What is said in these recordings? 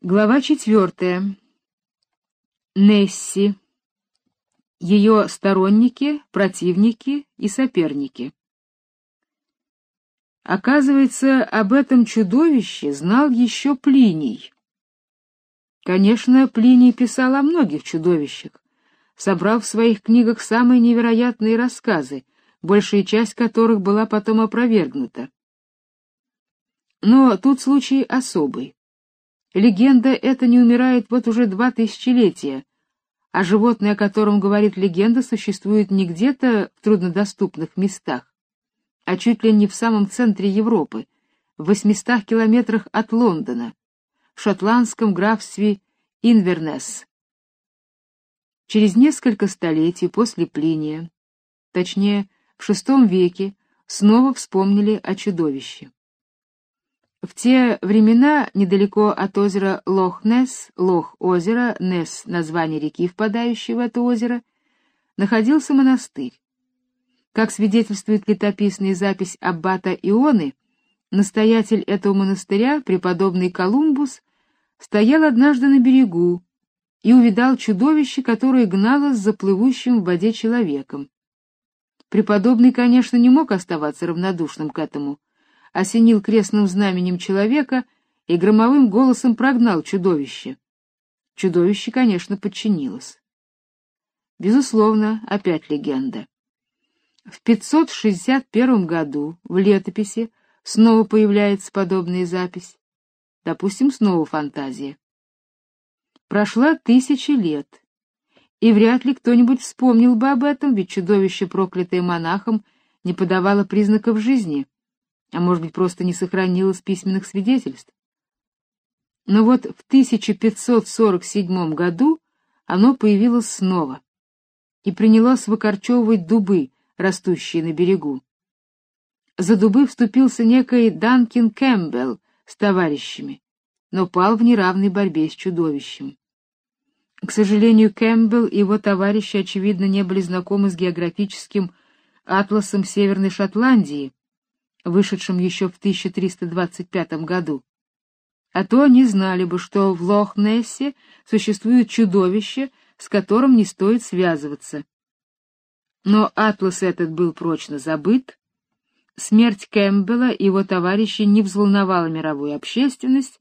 Глава четвертая. Несси. Ее сторонники, противники и соперники. Оказывается, об этом чудовище знал еще Плиний. Конечно, Плиний писал о многих чудовищах, собрав в своих книгах самые невероятные рассказы, большая часть которых была потом опровергнута. Но тут случай особый. Легенда эта не умирает вот уже два тысячелетия, а животное, о котором говорит легенда, существует не где-то в труднодоступных местах, а чуть ли не в самом центре Европы, в 800 километрах от Лондона, в шотландском графстве Инвернес. Через несколько столетий после Плиния, точнее, в VI веке, снова вспомнили о чудовище. В те времена недалеко от озера Лох-Несс, Лох-озеро, Несс — название реки, впадающей в это озеро, находился монастырь. Как свидетельствует летописная запись аббата Ионы, настоятель этого монастыря, преподобный Колумбус, стоял однажды на берегу и увидал чудовище, которое гнало с заплывущим в воде человеком. Преподобный, конечно, не мог оставаться равнодушным к этому, осенил крестным знаменем человека и громовым голосом прогнал чудовище. Чудовище, конечно, подчинилось. Безусловно, опять легенда. В 561 году в летописи снова появляется подобная запись. Допустим, снова фантазия. Прошла тысячи лет, и вряд ли кто-нибудь вспомнил бы об этом, ведь чудовище, проклятое монахом, не подавало признаков жизни а может быть, просто не сохранилось письменных свидетельств. Но вот в 1547 году оно появилось снова и принялось выкорчевывать дубы, растущие на берегу. За дубы вступился некий Данкин Кэмпбелл с товарищами, но пал в неравной борьбе с чудовищем. К сожалению, Кэмпбелл и его товарищи, очевидно, не были знакомы с географическим атласом Северной Шотландии, вышедшем еще в 1325 году. А то они знали бы, что в Лох-Нессе существует чудовище, с которым не стоит связываться. Но атлас этот был прочно забыт. Смерть Кэмпбелла и его товарищей не взволновала мировую общественность,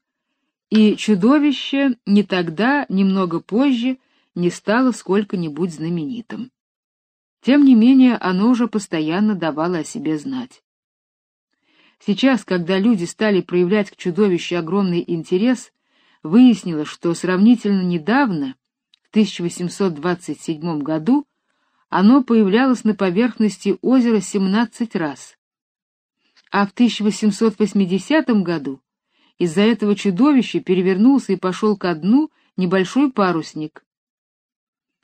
и чудовище ни тогда, ни много позже не стало сколько-нибудь знаменитым. Тем не менее, оно уже постоянно давало о себе знать. Сейчас, когда люди стали проявлять к чудовищу огромный интерес, выяснилось, что сравнительно недавно, в 1827 году, оно появлялось на поверхности озера 17 раз. А в 1880 году из-за этого чудовища перевернулся и пошел ко дну небольшой парусник.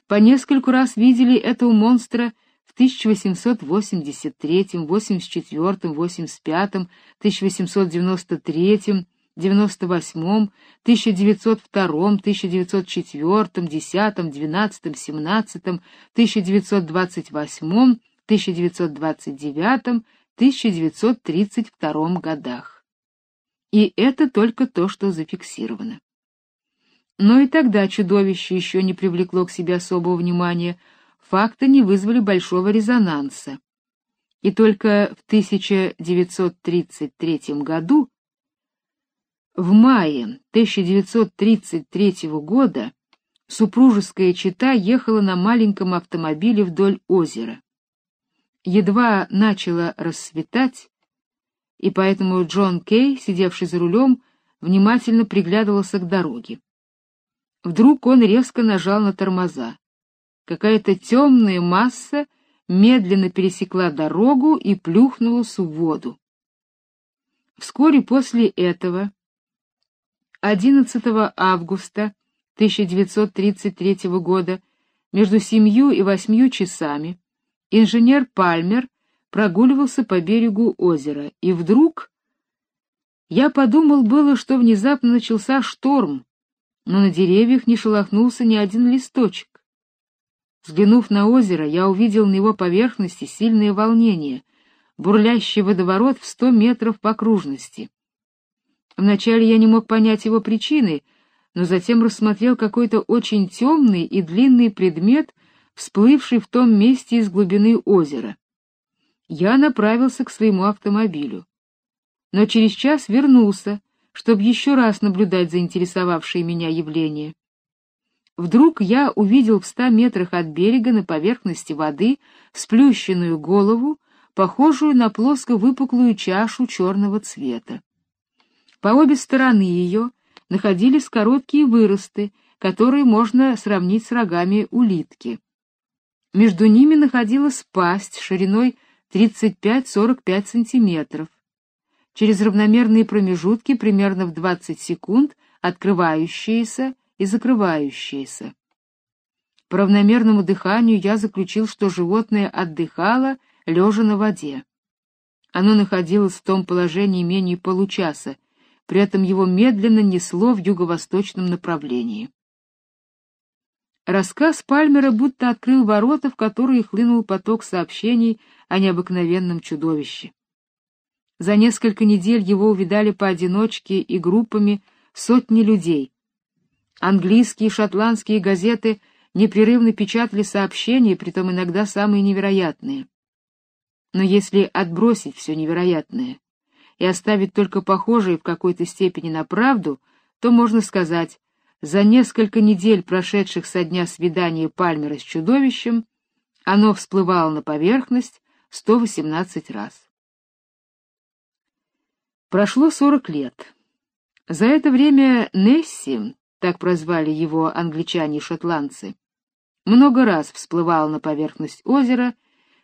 По нескольку раз видели этого монстра в 1883, 84, 85, 1893, 98, 1902, 1904, 10, 12, 17, 1928, 1929, 1932 годах. И это только то, что зафиксировано. Но и тогда чудовище еще не привлекло к себе особого внимания, факты не вызвали большого резонанса. И только в 1933 году, в мае 1933 года, супружеская чета ехала на маленьком автомобиле вдоль озера. Едва начало рассветать, и поэтому Джон Кей, сидевший за рулем, внимательно приглядывался к дороге. Вдруг он резко нажал на тормоза. Какая-то темная масса медленно пересекла дорогу и плюхнулась в воду. Вскоре после этого, 11 августа 1933 года, между семью и восьмью часами, инженер Пальмер прогуливался по берегу озера, и вдруг я подумал было, что внезапно начался шторм, но на деревьях не шелохнулся ни один листочек. Взглянув на озеро, я увидел на его поверхности сильное волнение, бурлящий водоворот в сто метров по окружности. Вначале я не мог понять его причины, но затем рассмотрел какой-то очень темный и длинный предмет, всплывший в том месте из глубины озера. Я направился к своему автомобилю, но через час вернулся, чтобы еще раз наблюдать заинтересовавшее меня явление. Вдруг я увидел в ста метрах от берега на поверхности воды сплющенную голову, похожую на плоско выпуклую чашу черного цвета. По обе стороны ее находились короткие выросты, которые можно сравнить с рогами улитки. Между ними находилась пасть шириной 35-45 сантиметров. Через равномерные промежутки примерно в 20 секунд открывающиеся и закрывающиеся. По равномерному дыханию я заключил, что животное отдыхало, лежа на воде. Оно находилось в том положении менее получаса, при этом его медленно несло в юго-восточном направлении. Рассказ Пальмера будто открыл ворота, в которые хлынул поток сообщений о необыкновенном чудовище. За несколько недель его увидали поодиночке и группами сотни людей. Английские и шотландские газеты непрерывно печатали сообщения, притом иногда самые невероятные. Но если отбросить все невероятное и оставить только похожее в какой-то степени на правду, то можно сказать, за несколько недель, прошедших со дня свидания Пальмера с чудовищем, оно всплывало на поверхность 118 раз. Прошло 40 лет. За это время Несси, так прозвали его англичане и шотландцы, много раз всплывал на поверхность озера,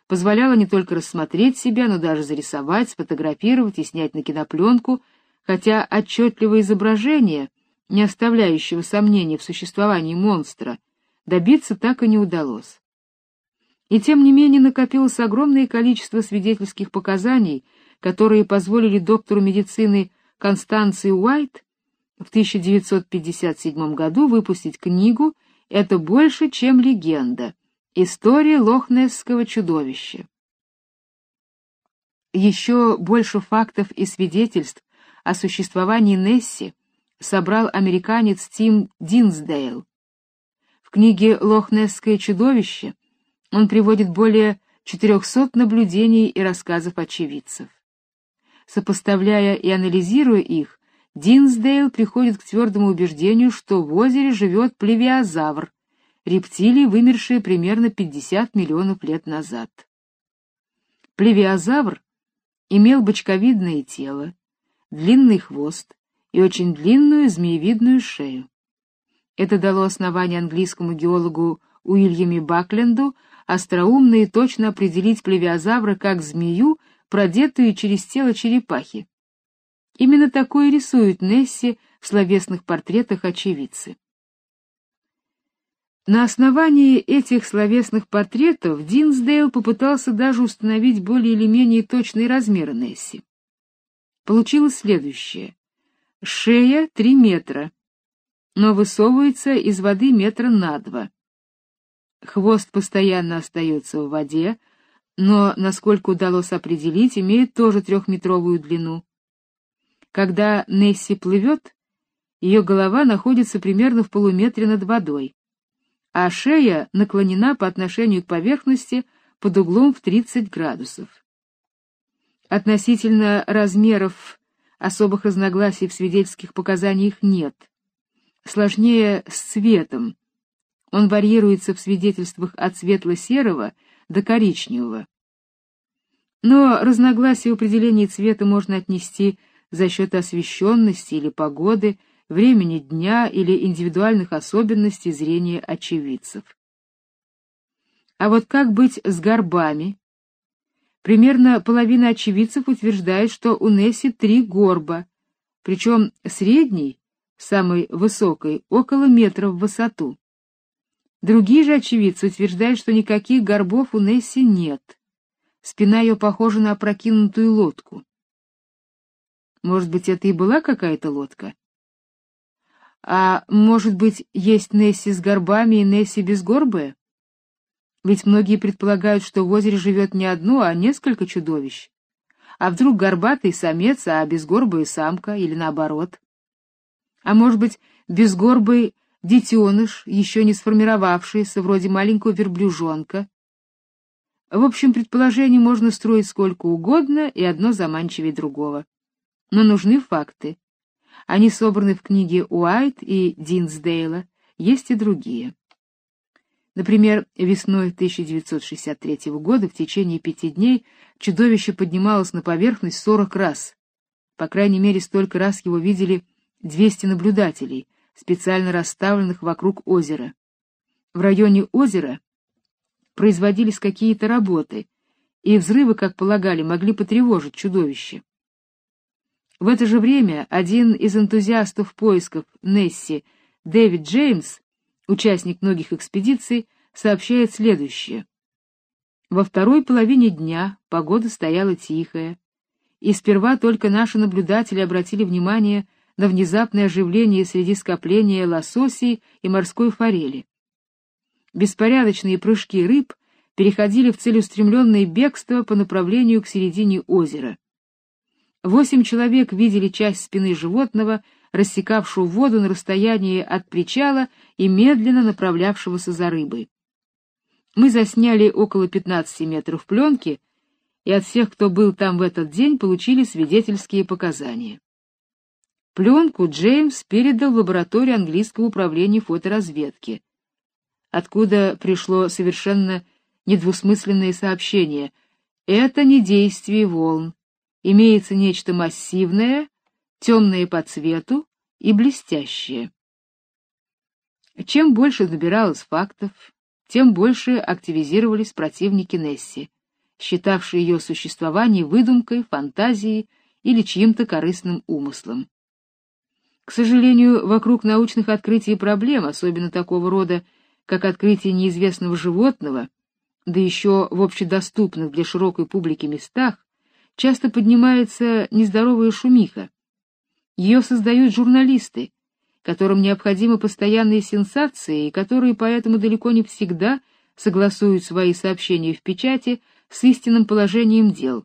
позволяла не только рассмотреть себя, но даже зарисовать, сфотографировать и снять на кинопленку, хотя отчетливое изображение — не оставляющего сомнений в существовании монстра, добиться так и не удалось. И тем не менее накопилось огромное количество свидетельских показаний, которые позволили доктору медицины Констанции Уайт в 1957 году выпустить книгу «Это больше, чем легенда. История лохнесского чудовища». Еще больше фактов и свидетельств о существовании Несси собрал американец Тим Динсдейл. В книге «Лохнесское чудовище» он приводит более 400 наблюдений и рассказов очевидцев. Сопоставляя и анализируя их, Динсдейл приходит к твердому убеждению, что в озере живет плевиозавр, рептилии, вымершие примерно 50 миллионов лет назад. Плевиозавр имел бочковидное тело, длинный хвост, и очень длинную змеевидную шею. Это дало основание английскому геологу Уильяме Бакленду остроумно и точно определить плевиозавра как змею, продетую через тело черепахи. Именно такое рисуют Несси в словесных портретах очевидцы. На основании этих словесных портретов Динсдейл попытался даже установить более или менее точные размеры Несси. Получилось следующее. Шея три метра, но высовывается из воды метра на два. Хвост постоянно остается в воде, но, насколько удалось определить, имеет тоже трехметровую длину. Когда Несси плывет, ее голова находится примерно в полуметре над водой, а шея наклонена по отношению к поверхности под углом в 30 градусов. Относительно размеров Особых разногласий в свидетельских показаниях нет. Сложнее с цветом. Он варьируется в свидетельствах от светло-серого до коричневого. Но разногласия в определении цвета можно отнести за счет освещенности или погоды, времени дня или индивидуальных особенностей зрения очевидцев. А вот как быть с горбами, Примерно половина очевидцев утверждает, что у Несси три горба, причем средний, самый высокий, около метра в высоту. Другие же очевидцы утверждают, что никаких горбов у Несси нет. Спина ее похожа на опрокинутую лодку. Может быть, это и была какая-то лодка? А может быть, есть Несси с горбами и Несси безгорбая? Ведь многие предполагают, что в озере живет не одно, а несколько чудовищ. А вдруг горбатый самец, а безгорбая самка, или наоборот? А может быть, безгорбый детеныш, еще не сформировавшийся, вроде маленького верблюжонка. В общем, предположений можно строить сколько угодно, и одно заманчивее другого. Но нужны факты. Они собраны в книге Уайт и Динсдейла, есть и другие. Например, весной 1963 года в течение пяти дней чудовище поднималось на поверхность 40 раз. По крайней мере, столько раз его видели 200 наблюдателей, специально расставленных вокруг озера. В районе озера производились какие-то работы, и взрывы, как полагали, могли потревожить чудовище. В это же время один из энтузиастов поисков Несси, Дэвид Джеймс, участник многих экспедиций, сообщает следующее. Во второй половине дня погода стояла тихая, и сперва только наши наблюдатели обратили внимание на внезапное оживление среди скопления лососей и морской форели. Беспорядочные прыжки рыб переходили в целеустремленное бегство по направлению к середине озера. Восемь человек видели часть спины животного, рассекавшую воду на расстоянии от причала и медленно направлявшегося за рыбой. Мы засняли около 15 метров пленки, и от всех, кто был там в этот день, получили свидетельские показания. Пленку Джеймс передал в лабораторию английского управления фоторазведки, откуда пришло совершенно недвусмысленное сообщение: это не действие волн, имеется нечто массивное, темное по цвету и блестящее. Чем больше набиралось фактов, тем больше активизировались противники Несси, считавшие ее существование выдумкой, фантазией или чьим-то корыстным умыслом. К сожалению, вокруг научных открытий проблем, особенно такого рода, как открытие неизвестного животного, да еще в общедоступных для широкой публики местах, часто поднимается нездоровая шумиха. Ее создают журналисты, которым необходимы постоянные сенсации и которые поэтому далеко не всегда согласуют свои сообщения в печати с истинным положением дел.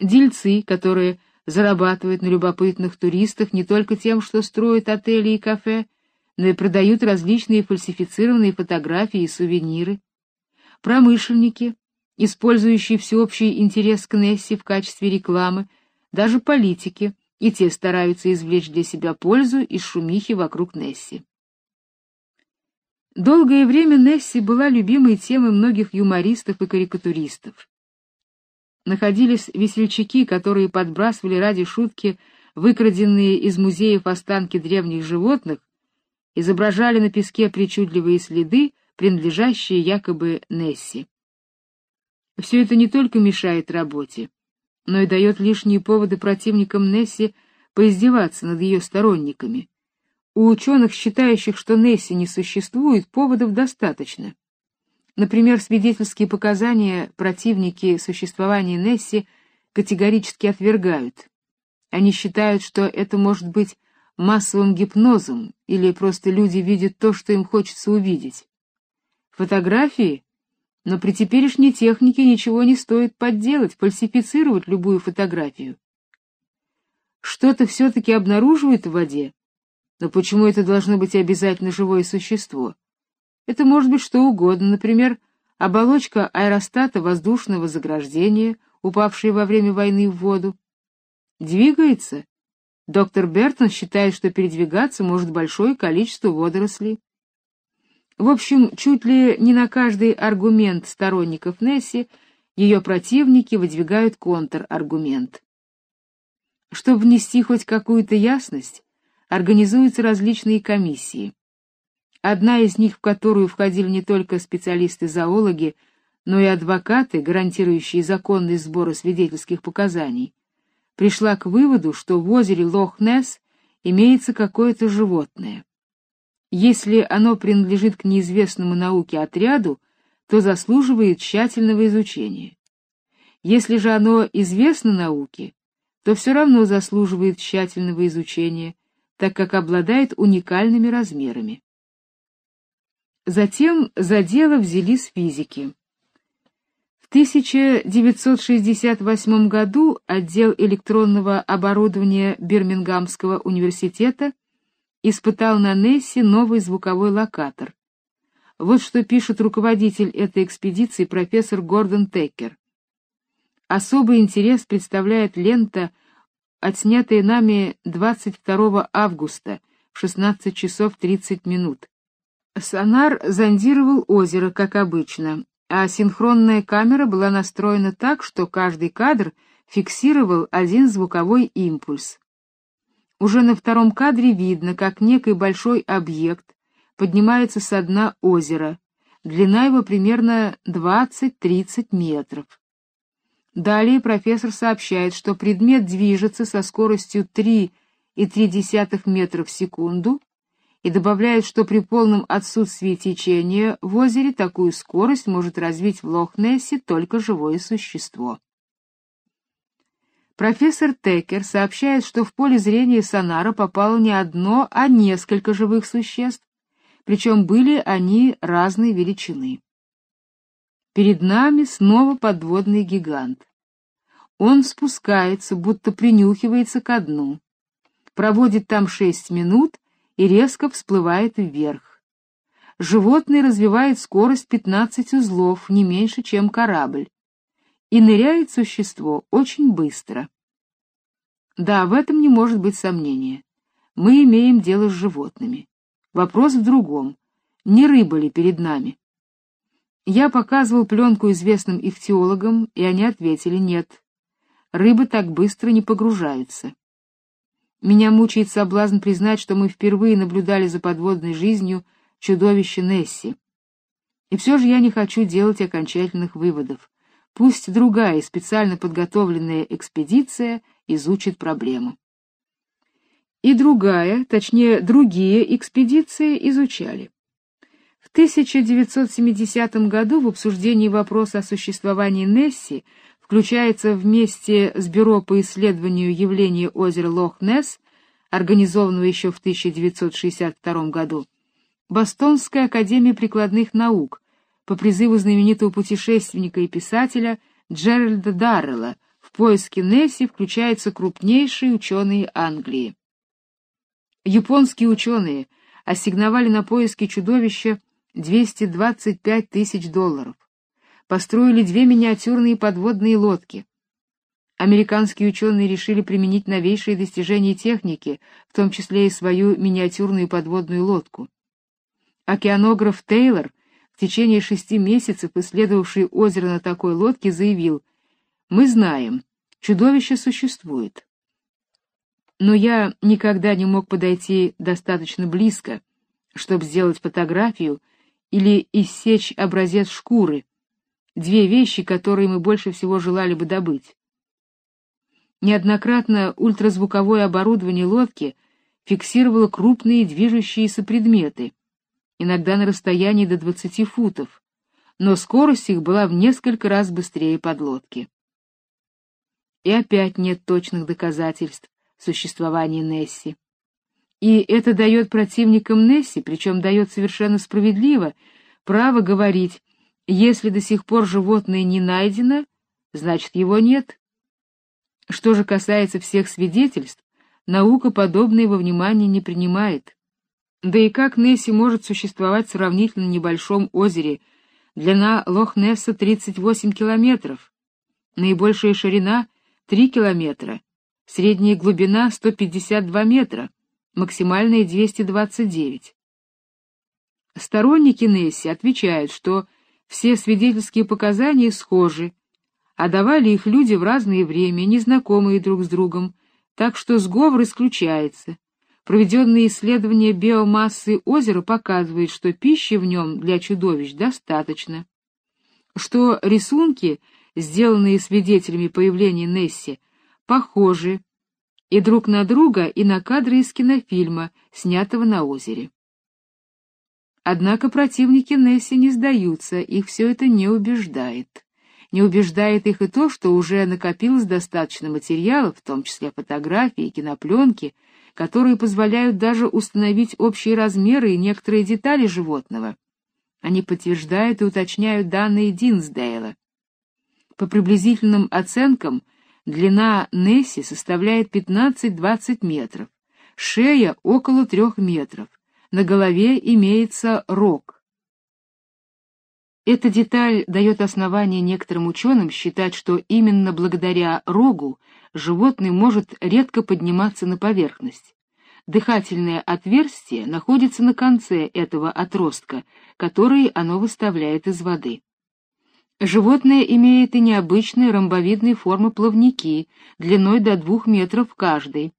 Дельцы, которые зарабатывают на любопытных туристах не только тем, что строят отели и кафе, но и продают различные фальсифицированные фотографии и сувениры. Промышленники, использующие всеобщий интерес к Несси в качестве рекламы, даже политики, и те стараются извлечь для себя пользу из шумихи вокруг Несси. Долгое время Несси была любимой темой многих юмористов и карикатуристов. Находились весельчаки, которые подбрасывали ради шутки выкраденные из музеев останки древних животных, изображали на песке причудливые следы, принадлежащие якобы Несси. Все это не только мешает работе, но и дает лишние поводы противникам Несси поиздеваться над ее сторонниками. У ученых, считающих, что Несси не существует, поводов достаточно. Например, свидетельские показания противники существования Несси категорически отвергают. Они считают, что это может быть массовым гипнозом или просто люди видят то, что им хочется увидеть. Фотографии но при теперешней технике ничего не стоит подделать, фальсифицировать любую фотографию. Что-то все-таки обнаруживают в воде, но почему это должно быть обязательно живое существо? Это может быть что угодно, например, оболочка аэростата воздушного заграждения, упавшая во время войны в воду. Двигается. Доктор Бертон считает, что передвигаться может большое количество водорослей. В общем, чуть ли не на каждый аргумент сторонников Несси ее противники выдвигают контраргумент. Чтобы внести хоть какую-то ясность, организуются различные комиссии. Одна из них, в которую входили не только специалисты-зоологи, но и адвокаты, гарантирующие законный сбор свидетельских показаний, пришла к выводу, что в озере Лох-Несс имеется какое-то животное. Если оно принадлежит к неизвестному науке отряду, то заслуживает тщательного изучения. Если же оно известно науке, то все равно заслуживает тщательного изучения, так как обладает уникальными размерами. Затем за дело взялись физики. В 1968 году отдел электронного оборудования Бирмингамского университета испытал на Нессе новый звуковой локатор. Вот что пишет руководитель этой экспедиции профессор Гордон Теккер. Особый интерес представляет лента, отснятая нами 22 августа в 16 часов 30 минут. Сонар зондировал озеро, как обычно, а синхронная камера была настроена так, что каждый кадр фиксировал один звуковой импульс. Уже на втором кадре видно, как некий большой объект поднимается со дна озера. Длина его примерно 20-30 метров. Далее профессор сообщает, что предмет движется со скоростью 3,3 метров в секунду и добавляет, что при полном отсутствии течения в озере такую скорость может развить в Лох-Нессе только живое существо. Профессор Текер сообщает, что в поле зрения сонара попало не одно, а несколько живых существ, причем были они разной величины. Перед нами снова подводный гигант. Он спускается, будто принюхивается ко дну, проводит там шесть минут и резко всплывает вверх. Животное развивает скорость 15 узлов, не меньше, чем корабль. И ныряет существо очень быстро. Да, в этом не может быть сомнения. Мы имеем дело с животными. Вопрос в другом. Не рыба ли перед нами? Я показывал пленку известным ихтиологам, и они ответили нет. Рыбы так быстро не погружаются. Меня мучает соблазн признать, что мы впервые наблюдали за подводной жизнью чудовище Несси. И все же я не хочу делать окончательных выводов. Пусть другая специально подготовленная экспедиция изучит проблему и другая, точнее, другие экспедиции изучали. В 1970 году в обсуждении вопроса о существовании Несси включается вместе с Бюро по исследованию явления озера Лох-Несс, организованного еще в 1962 году, Бостонская академия прикладных наук по призыву знаменитого путешественника и писателя Джеральда Даррелла в поиске Несси включаются крупнейшие ученые Англии. Японские ученые ассигновали на поиски чудовища 225 тысяч долларов. Построили две миниатюрные подводные лодки. Американские ученые решили применить новейшие достижения техники, в том числе и свою миниатюрную подводную лодку. Океанограф Тейлор, в течение шести месяцев исследовавший озеро на такой лодке, заявил: "Мы знаем, чудовище существует но я никогда не мог подойти достаточно близко, чтобы сделать фотографию или иссечь образец шкуры, две вещи, которые мы больше всего желали бы добыть. Неоднократно ультразвуковое оборудование лодки фиксировало крупные движущиеся предметы, иногда на расстоянии до 20 футов, но скорость их была в несколько раз быстрее подлодки. И опять нет точных доказательств, существования Несси. И это дает противникам Несси, причем дает совершенно справедливо, право говорить, если до сих пор животное не найдено, значит его нет. Что же касается всех свидетельств, наука подобное во внимание не принимает. Да и как Несси может существовать в сравнительно небольшом озере? Длина Лох-Несса 38 километров, наибольшая ширина — 3 километра, Средняя глубина 152 метра, максимальная 229. Сторонники Несси отвечают, что все свидетельские показания схожи, а давали их люди в разное время, незнакомые друг с другом, так что сговор исключается. Проведенные исследования биомассы озера показывают, что пищи в нем для чудовищ достаточно, что рисунки, сделанные свидетелями появления Несси, похожи и друг на друга, и на кадры из кинофильма, снятого на озере. Однако противники Несси не сдаются, их все это не убеждает. Не убеждает их и то, что уже накопилось достаточно материала, в том числе фотографии и кинопленки, которые позволяют даже установить общие размеры и некоторые детали животного. Они подтверждают и уточняют данные Динсдейла. По приблизительным оценкам, Длина Несси составляет 15-20 метров, шея около трех метров, на голове имеется рог. Эта деталь дает основание некоторым ученым считать, что именно благодаря рогу животное может редко подниматься на поверхность. Дыхательное отверстие находится на конце этого отростка, который оно выставляет из воды. Животное имеет и необычные ромбовидные формы плавники, длиной до двух метров каждый.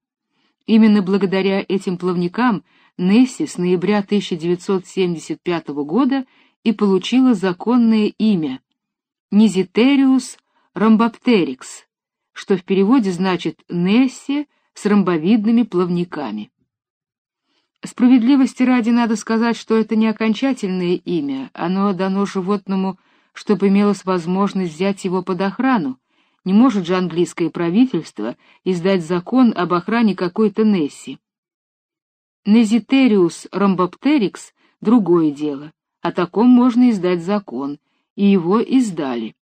Именно благодаря этим плавникам Несси с ноября 1975 года и получила законное имя Низитериус ромбоптерикс, что в переводе значит Несси с ромбовидными плавниками. Справедливости ради надо сказать, что это не окончательное имя, оно дано животному чтобы имелась возможность взять его под охрану. Не может же английское правительство издать закон об охране какой-то Несси. Незитериус ромбоптерикс — другое дело. О таком можно издать закон, и его издали.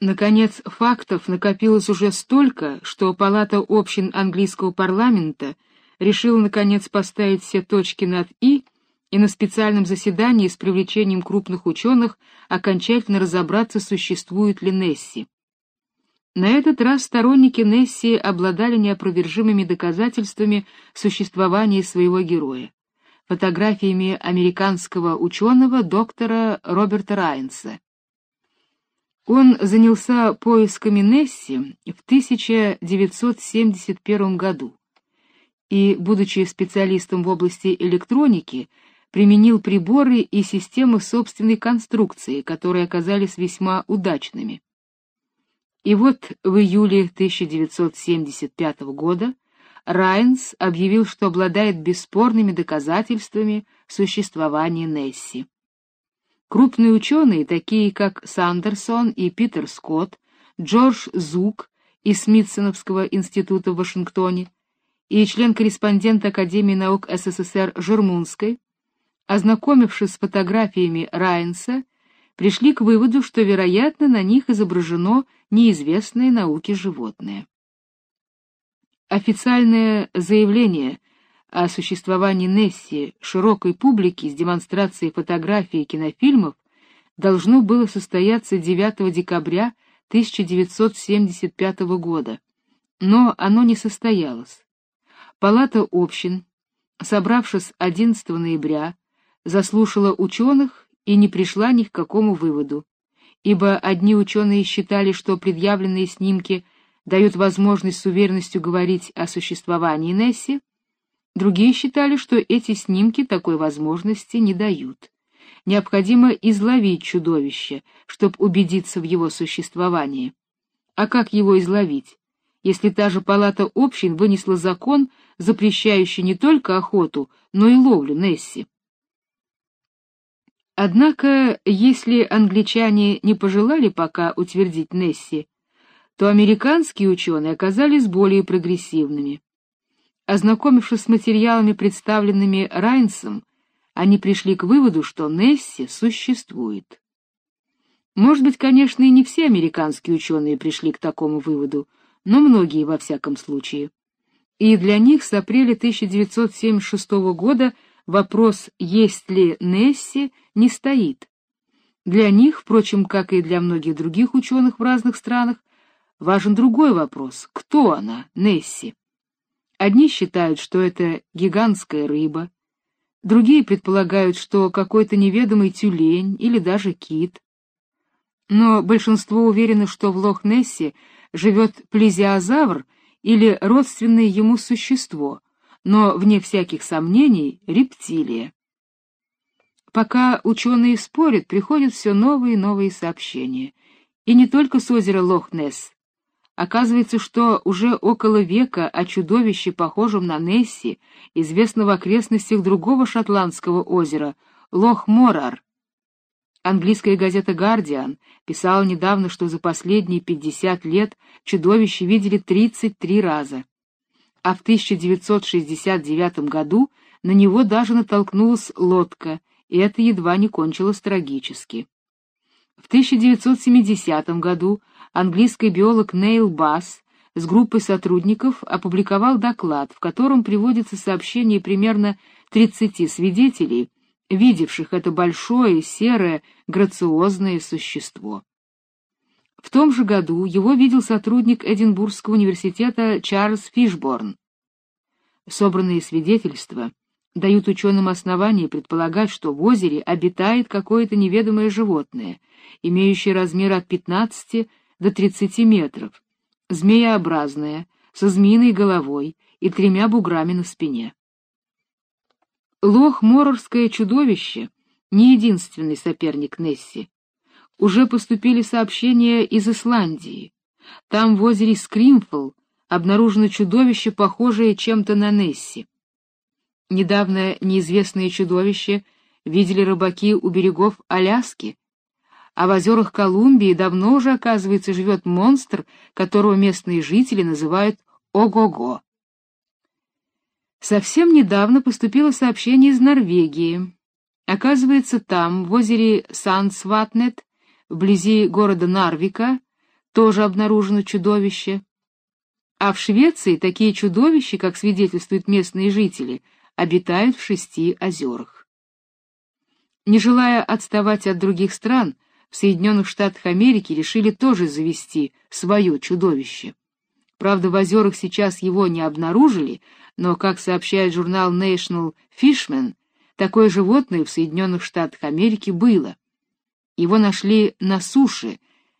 Наконец, фактов накопилось уже столько, что Палата общин английского парламента решила, наконец, поставить все точки над «и» и на специальном заседании с привлечением крупных ученых окончательно разобраться, существует ли Несси. На этот раз сторонники Несси обладали неопровержимыми доказательствами существования своего героя, фотографиями американского ученого доктора Роберта Райнса. Он занялся поисками Несси в 1971 году и, будучи специалистом в области электроники, применил приборы и системы собственной конструкции, которые оказались весьма удачными. И вот в июле 1975 года Райнс объявил, что обладает бесспорными доказательствами существования Несси. Крупные ученые, такие как Сандерсон и Питер Скотт, Джордж Зук из Смитсоновского института в Вашингтоне и член-корреспондент Академии наук СССР Жермунской, ознакомившись с фотографиями Райнса, пришли к выводу, что, вероятно, на них изображено неизвестное науке животное. Официальное заявление о существовании Несси широкой публике с демонстрацией фотографий и кинофильмов должно было состояться 9 декабря 1975 года, но оно не состоялось. Палата общин, собравшись 11 ноября, заслушала ученых и не пришла ни к какому выводу, ибо одни ученые считали, что предъявленные снимки дают возможность с уверенностью говорить о существовании Несси, другие считали, что эти снимки такой возможности не дают. Необходимо изловить чудовище, чтобы убедиться в его существовании. А как его изловить, если та же палата общин вынесла закон, запрещающий не только охоту, но и ловлю Несси? Однако, если англичане не пожелали пока утвердить Несси, то американские ученые оказались более прогрессивными. Ознакомившись с материалами, представленными Райнсом, они пришли к выводу, что Несси существует. Может быть, конечно, и не все американские ученые пришли к такому выводу, но многие во всяком случае. И для них с апреля 1976 года вопрос, есть ли Несси, не стоит. Для них, впрочем, как и для многих других ученых в разных странах, важен другой вопрос: кто она, Несси? Одни считают, что это гигантская рыба, другие предполагают, что какой-то неведомый тюлень или даже кит. Но большинство уверено, что в Лох-Нессе живет плезиозавр или родственное ему существо, но вне всяких сомнений рептилия. Пока ученые спорят, приходят все новые и новые сообщения. И не только с озера Лох-Несс. Оказывается, что уже около века о чудовище, похожем на Несси, известно в окрестностях другого шотландского озера Лох-Морар. Английская газета «Гардиан» писала недавно, что за последние 50 лет чудовище видели 33 раза а в 1969 году на него даже натолкнулась лодка, и это едва не кончилось трагически. В 1970 году английский биолог Нейл Басс с группой сотрудников опубликовал доклад, в котором приводится сообщение примерно 30 свидетелей, видевших это большое, серое, грациозное существо. В том же году его видел сотрудник Эдинбургского университета Чарльз Фишборн. Собранные свидетельства дают ученым основание предполагать, что в озере обитает какое-то неведомое животное, имеющее размер от 15 до 30 метров, змееобразное, со змеиной головой и тремя буграми на спине. Лох-Морорское чудовище — не единственный соперник Несси. Уже поступили сообщения из Исландии. Там в озере Скримфл обнаружено чудовище, похожее чем-то на Несси. Недавно неизвестные чудовища видели рыбаки у берегов Аляски, а в озерах Колумбии давно уже, оказывается, живет монстр, которого местные жители называют Ого-го. Совсем недавно поступило сообщение из Норвегии. Оказывается, там, в озере Сансватнет, вблизи города Нарвика, тоже обнаружено чудовище. А в Швеции такие чудовища, как свидетельствуют местные жители, обитают в шести озерах. Не желая отставать от других стран, в Соединенных Штатах Америки решили тоже завести свое чудовище. Правда, в озерах сейчас его не обнаружили, но, как сообщает журнал National Fisherman, такое животное в Соединенных Штатах Америки было. Его нашли на суше,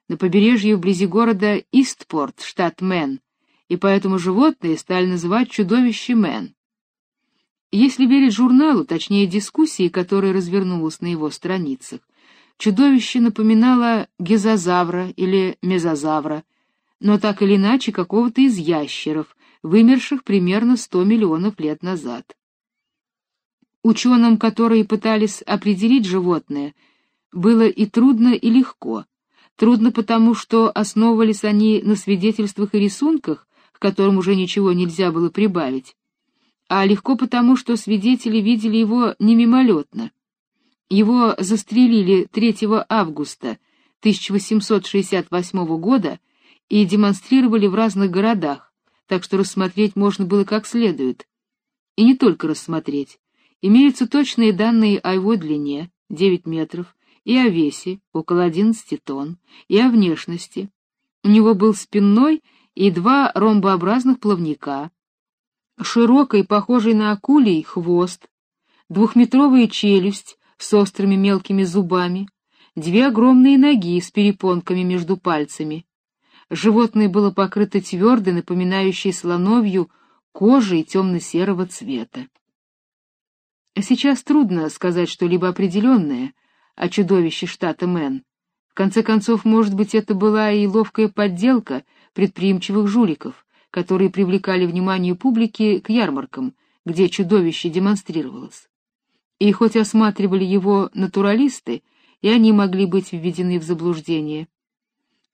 на побережье вблизи города Истпорт, штат Мэн, и поэтому животное стали называть чудовище Мэн. Если верить журналу, точнее дискуссии, которая развернулась на его страницах, чудовище напоминало гезозавра или мезозавра, но так или иначе какого-то из ящеров, вымерших примерно 100 миллионов лет назад. Ученым, которые пытались определить животное, было и трудно, и легко. Трудно потому, что основывались они на свидетельствах и рисунках, к которым уже ничего нельзя было прибавить, а легко потому, что свидетели видели его не мимолетно. Его застрелили 3 августа 1868 года и демонстрировали в разных городах, так что рассмотреть можно было как следует. И не только рассмотреть. Имеются точные данные о его длине, 9 метров, и о весе, около 11 тонн, и о внешности. У него был спинной и два ромбообразных плавника, широкий, похожий на акулий, хвост, двухметровая челюсть с острыми мелкими зубами, две огромные ноги с перепонками между пальцами. Животное было покрыто твердой, напоминающей слоновью, кожей темно-серого цвета. Сейчас трудно сказать что-либо определенное о чудовище штата Мэн. В конце концов, может быть, это была и ловкая подделка предприимчивых жуликов, которые привлекали внимание публики к ярмаркам, где чудовище демонстрировалось. И хоть осматривали его натуралисты, и они могли быть введены в заблуждение.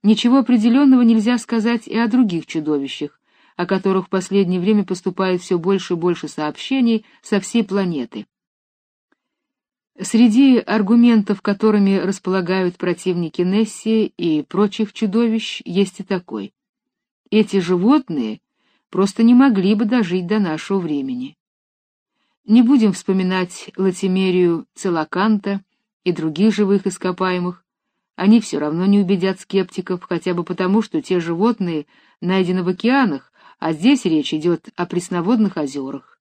Ничего определенного нельзя сказать и о других чудовищах, о которых в последнее время поступает все больше и больше сообщений со всей планеты. Среди аргументов, которыми располагают противники Несси и прочих чудовищ, есть и такой. Эти животные просто не могли бы дожить до нашего времени. Не будем вспоминать латимерию целоканта и других живых ископаемых, они все равно не убедят скептиков, хотя бы потому, что те животные найдены в океанах, а здесь речь идет о пресноводных озерах.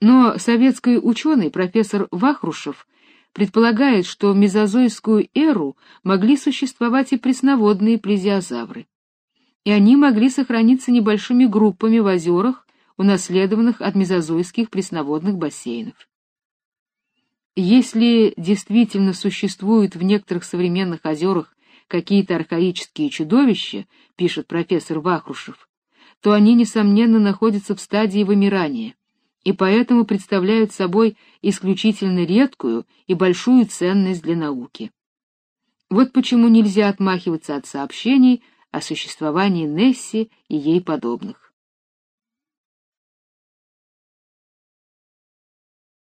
Но советский ученый профессор Вахрушев предполагает, что в мезозойскую эру могли существовать и пресноводные плезиозавры и они могли сохраниться небольшими группами в озерах, унаследованных от мезозойских пресноводных бассейнов. Если действительно существуют в некоторых современных озерах какие-то архаические чудовища, пишет профессор Вахрушев, то они несомненно находятся в стадии вымирания и поэтому представляют собой исключительно редкую и большую ценность для науки. Вот почему нельзя отмахиваться от сообщений о существовании Несси и ей подобных.